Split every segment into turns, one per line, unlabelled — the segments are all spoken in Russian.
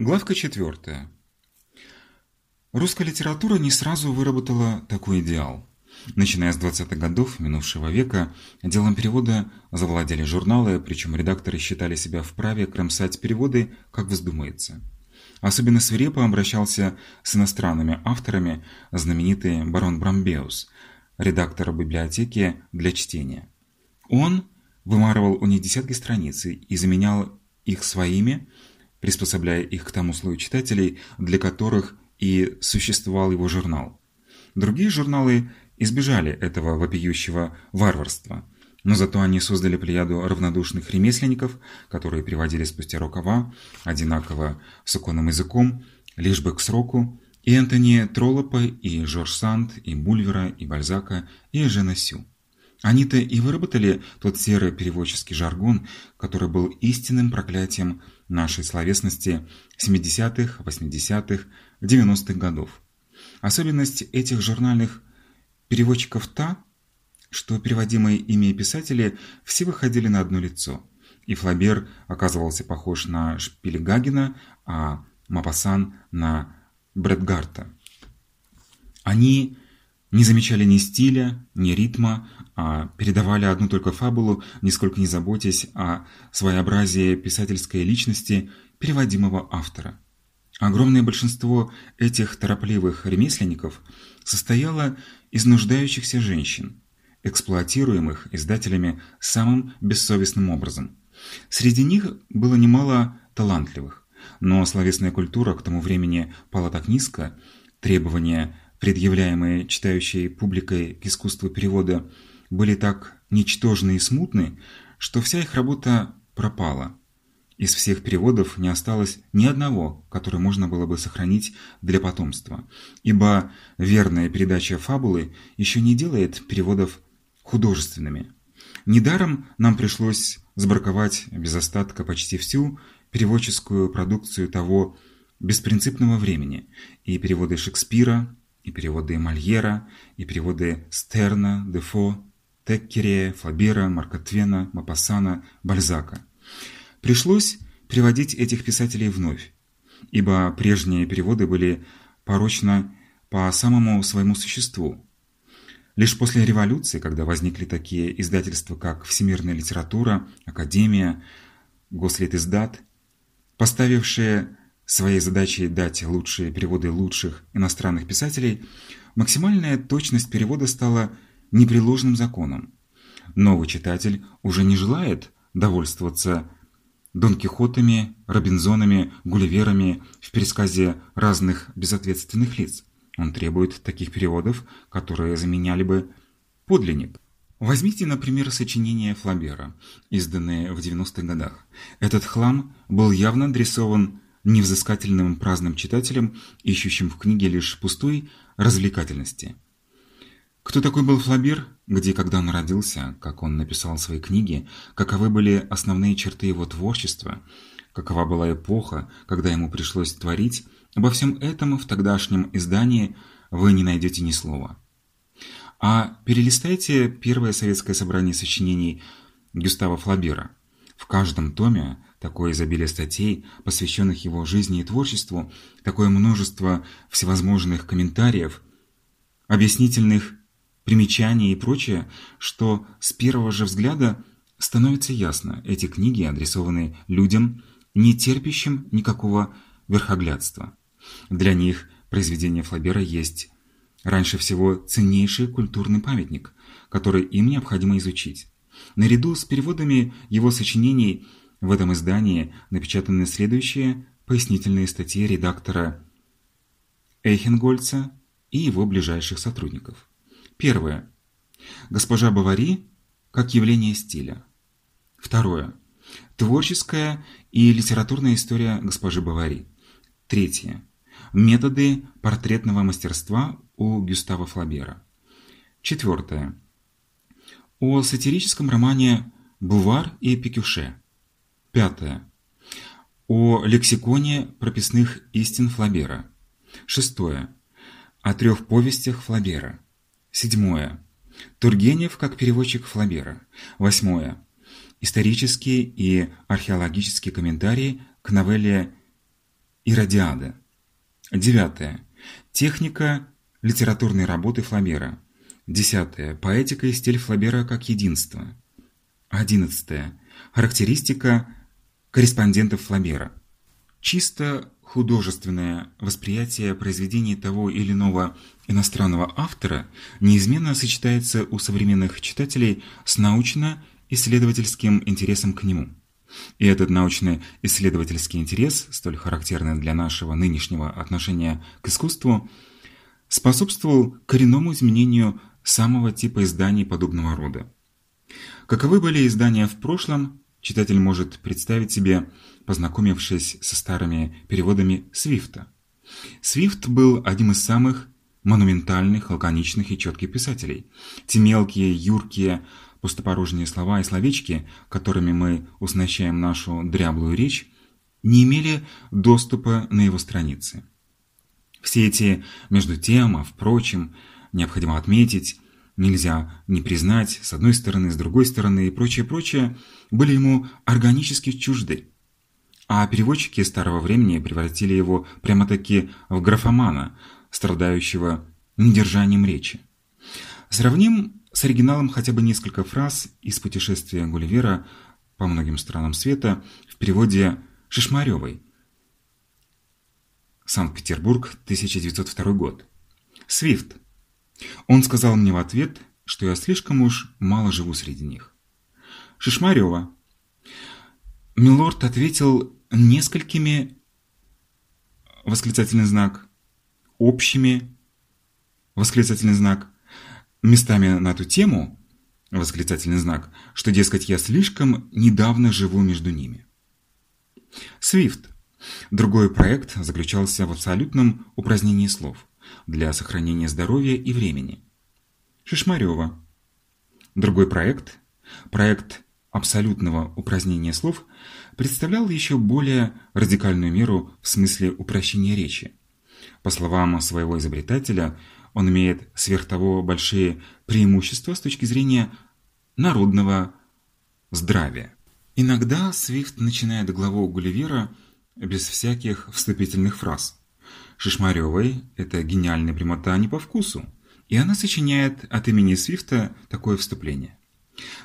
Главка четвертая. Русская литература не сразу выработала такой идеал. Начиная с 20-х годов минувшего века, делом перевода завладели журналы, причем редакторы считали себя вправе кромсать переводы, как вздумается. Особенно свирепо обращался с иностранными авторами знаменитый барон Брамбеус, редактор библиотеки для чтения. Он вымарывал у них десятки страниц и заменял их своими, приспособляя их к тому слою читателей, для которых и существовал его журнал. Другие журналы избежали этого вопиющего варварства, но зато они создали плеяду равнодушных ремесленников, которые приводили спустя рукава, одинаково с оконным языком, лишь бы к сроку, и Энтони Троллопа, и Жорж Санд, и Бульвера, и Бальзака, и Жена Сю. Они-то и выработали тот серый переводческий жаргон, который был истинным проклятием нашей словесности 70-х, 80-х, 90-х годов. Особенность этих журнальных переводчиков та, что переводимые ими писатели все выходили на одно лицо, и Флабер оказывался похож на Шпилегагена, а Мапасан на Брэдгарта. Они не замечали ни стиля, ни ритма, а передавали одну только фабулу, нисколько не заботясь о своеобразии писательской личности переводимого автора. Огромное большинство этих торопливых ремесленников состояло из нуждающихся женщин, эксплуатируемых издателями самым бессовестным образом. Среди них было немало талантливых, но словесная культура к тому времени пала так низко, требования предъявляемые читающей публикой к искусству перевода, были так ничтожны и смутны, что вся их работа пропала. Из всех переводов не осталось ни одного, который можно было бы сохранить для потомства, ибо верная передача фабулы еще не делает переводов художественными. Недаром нам пришлось сбраковать без остатка почти всю переводческую продукцию того беспринципного времени, и переводы Шекспира, и переводы Мольера, и переводы Стерна, Дефо, Теккерея, Флабера, Марка Твена, Мапассана, Бальзака. Пришлось переводить этих писателей вновь, ибо прежние переводы были порочны по самому своему существу. Лишь после революции, когда возникли такие издательства, как Всемирная литература, Академия, Гослитиздат, поставившие своей задачей дать лучшие переводы лучших иностранных писателей, максимальная точность перевода стала непреложным законом. Новый читатель уже не желает довольствоваться Дон Кихотами, Робинзонами, Гулливерами в пересказе разных безответственных лиц. Он требует таких переводов, которые заменяли бы подлинник. Возьмите, например, сочинение Флабера, изданное в 90-х годах. Этот хлам был явно адресован невзыскательным праздным читателям, ищущим в книге лишь пустой развлекательности. Кто такой был Флабер, где когда он родился, как он написал свои книги, каковы были основные черты его творчества, какова была эпоха, когда ему пришлось творить, обо всем этом в тогдашнем издании вы не найдете ни слова. А перелистайте первое советское собрание сочинений Гюстава Флабера. В каждом томе такое изобилие статей, посвященных его жизни и творчеству, такое множество всевозможных комментариев, объяснительных примечаний и прочее, что с первого же взгляда становится ясно, эти книги адресованы людям, не терпящим никакого верхоглядства. Для них произведение Флабера есть раньше всего ценнейший культурный памятник, который им необходимо изучить. Наряду с переводами его сочинений в этом издании напечатаны следующие пояснительные статьи редактора Эйхенгольца и его ближайших сотрудников. Первое. Госпожа Бавари как явление стиля. Второе. Творческая и литературная история госпожи Бавари. Третье. Методы портретного мастерства у Гюстава Флабера. Четвертое. О сатирическом романе «Бувар и Пикюше». Пятое. О лексиконе прописных истин Флабера. Шестое. О трех повестях Флабера. Седьмое. Тургенев как переводчик Флабера. Иродиада. Девятое. Техника литературной работы Флабера. Десятое. Поэтика и стиль Флабера как единство. Одиннадцатое. Характеристика корреспондентов Флабера. Чисто художественное восприятие произведений того или иного иностранного автора неизменно сочетается у современных читателей с научно-исследовательским интересом к нему. И этот научно-исследовательский интерес, столь характерный для нашего нынешнего отношения к искусству, способствовал коренному изменению самого типа изданий подобного рода. Каковы были издания в прошлом, читатель может представить себе, познакомившись со старыми переводами Свифта. Свифт был одним из самых монументальных, лаконичных и четких писателей. Те мелкие, юркие, пустопорожние слова и словечки, которыми мы уснащаем нашу дряблую речь, не имели доступа на его страницы. Все эти между тем, а впрочем, необходимо отметить, нельзя не признать, с одной стороны, с другой стороны и прочее-прочее, были ему органически чужды. А переводчики старого времени превратили его прямо-таки в графомана, страдающего недержанием речи. Сравним с оригиналом хотя бы несколько фраз из путешествия Гулливера по многим странам света в переводе Шишмаревой. Санкт-Петербург, 1902 год. Свифт. Он сказал мне в ответ, что я слишком уж мало живу среди них. Шишмарева. Милорд ответил несколькими восклицательный знак, общими восклицательный знак, местами на эту тему восклицательный знак, что, дескать, я слишком недавно живу между ними. Свифт. Другой проект заключался в абсолютном упразднении слов для сохранения здоровья и времени. Шишмарева. Другой проект, проект абсолютного упразднения слов, представлял еще более радикальную меру в смысле упрощения речи. По словам своего изобретателя, он имеет сверх того большие преимущества с точки зрения народного здравия. Иногда Свифт начинает главу Гулливера без всяких вступительных фраз. Шишмаревой эта гениальная прямота не по вкусу, и она сочиняет от имени Свифта такое вступление.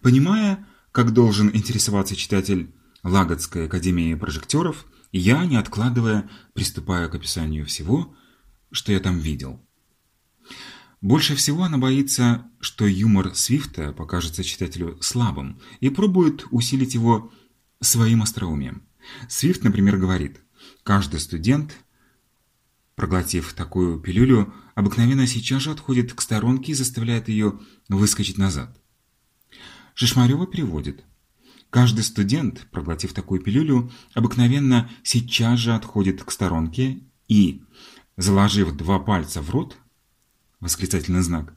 Понимая, как должен интересоваться читатель Лагодской академии прожекторов, я, не откладывая, приступаю к описанию всего, что я там видел. Больше всего она боится, что юмор Свифта покажется читателю слабым и пробует усилить его своим остроумием. Свифт, например, говорит, каждый студент, проглотив такую пилюлю, обыкновенно сейчас же отходит к сторонке и заставляет ее выскочить назад. Шишмарева переводит. Каждый студент, проглотив такую пилюлю, обыкновенно сейчас же отходит к сторонке и, заложив два пальца в рот, восклицательный знак,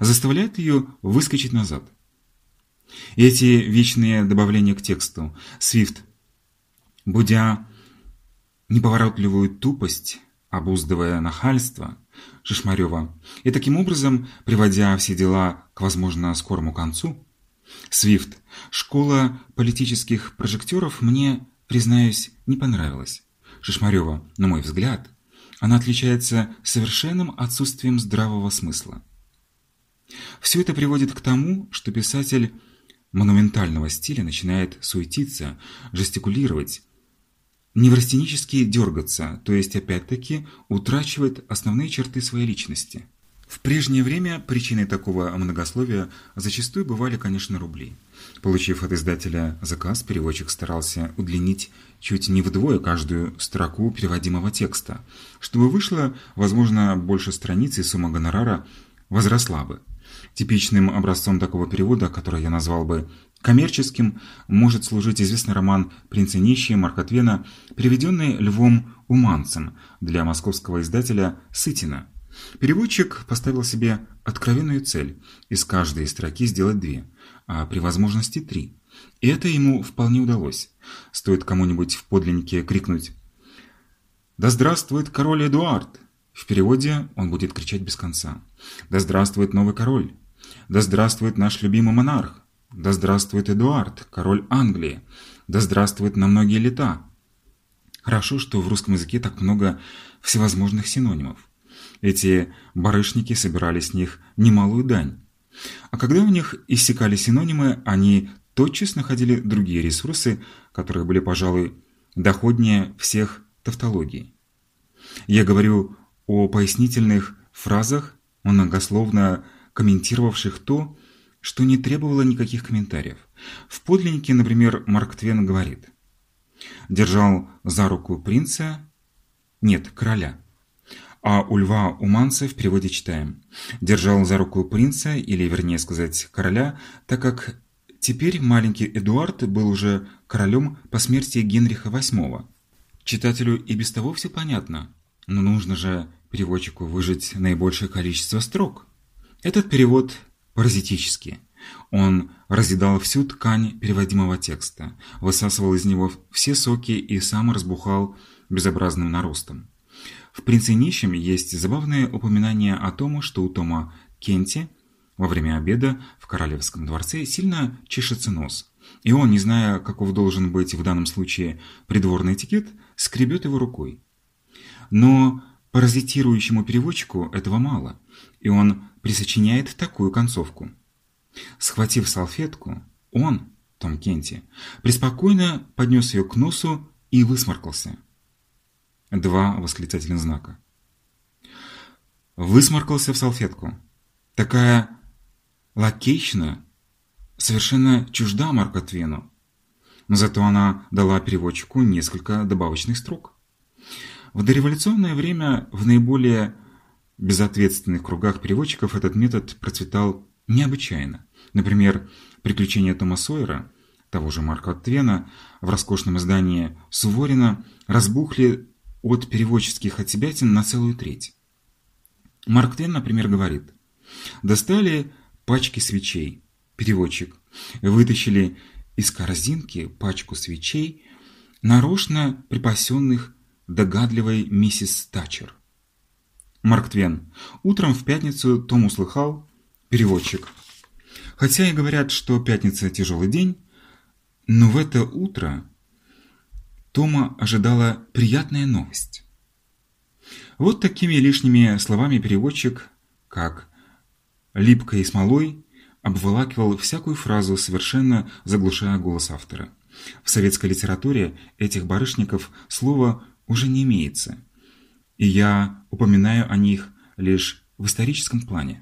заставляет ее выскочить назад. Эти вечные добавления к тексту Свифт будя неповоротливую тупость, обуздывая нахальство Шишмарева и таким образом приводя все дела к, возможно, скорому концу, Свифт, школа политических прожекторов мне, признаюсь, не понравилась. Шишмарева, на мой взгляд, она отличается совершенным отсутствием здравого смысла. Все это приводит к тому, что писатель монументального стиля начинает суетиться, жестикулировать, неврастенически дергаться, то есть опять-таки утрачивает основные черты своей личности. В прежнее время причиной такого многословия зачастую бывали, конечно, рубли. Получив от издателя заказ, переводчик старался удлинить чуть не вдвое каждую строку переводимого текста, чтобы вышло, возможно, больше страниц и сумма гонорара возросла бы. Типичным образцом такого перевода, который я назвал бы коммерческим, может служить известный роман «Принц и нищий» Марка Твена, переведенный Львом Уманцем для московского издателя Сытина. Переводчик поставил себе откровенную цель из каждой строки сделать две, а при возможности три. И это ему вполне удалось. Стоит кому-нибудь в подлиннике крикнуть «Да здравствует король Эдуард!» В переводе он будет кричать без конца. «Да здравствует новый король! Да здравствует наш любимый монарх! Да здравствует Эдуард, король Англии! Да здравствует на многие лета!» Хорошо, что в русском языке так много всевозможных синонимов. Эти барышники собирали с них немалую дань. А когда у них иссякали синонимы, они тотчас находили другие ресурсы, которые были, пожалуй, доходнее всех тавтологий. Я говорю о пояснительных фразах, многословно комментировавших то, что не требовало никаких комментариев. В подлиннике, например, Марк Твен говорит «Держал за руку принца, нет, короля». А у Льва Уманца в переводе читаем «Держал за руку принца, или, вернее сказать, короля, так как теперь маленький Эдуард был уже королем по смерти Генриха VIII». Читателю и без того все понятно, но нужно же переводчику выжать наибольшее количество строк. Этот перевод паразитический. Он разъедал всю ткань переводимого текста, высасывал из него все соки и сам разбухал безобразным наростом. В «Принце нищем» есть забавное упоминание о том, что у Тома Кенти во время обеда в Королевском дворце сильно чешется нос, и он, не зная, каков должен быть в данном случае придворный этикет, скребет его рукой. Но паразитирующему переводчику этого мало, и он присочиняет такую концовку. Схватив салфетку, он, Том Кенти, преспокойно поднес ее к носу и высморкался. Два восклицательных знака. Высморкался в салфетку. Такая лакейщина совершенно чужда Марка Твену, но зато она дала переводчику несколько добавочных строк. В дореволюционное время в наиболее безответственных кругах переводчиков этот метод процветал необычайно. Например, «Приключения Тома Сойера» того же Марка Твена в роскошном издании Суворина разбухли от переводческих отсебятин на целую треть. Марк Твен, например, говорит, «Достали пачки свечей. Переводчик. Вытащили из корзинки пачку свечей, нарочно припасенных догадливой миссис Тачер. Марк Твен. Утром в пятницу Том услыхал, переводчик. Хотя и говорят, что пятница тяжелый день, но в это утро Тома ожидала приятная новость. Вот такими лишними словами переводчик, как липкой смолой, обволакивал всякую фразу, совершенно заглушая голос автора. В советской литературе этих барышников слова уже не имеется, и я упоминаю о них лишь в историческом плане.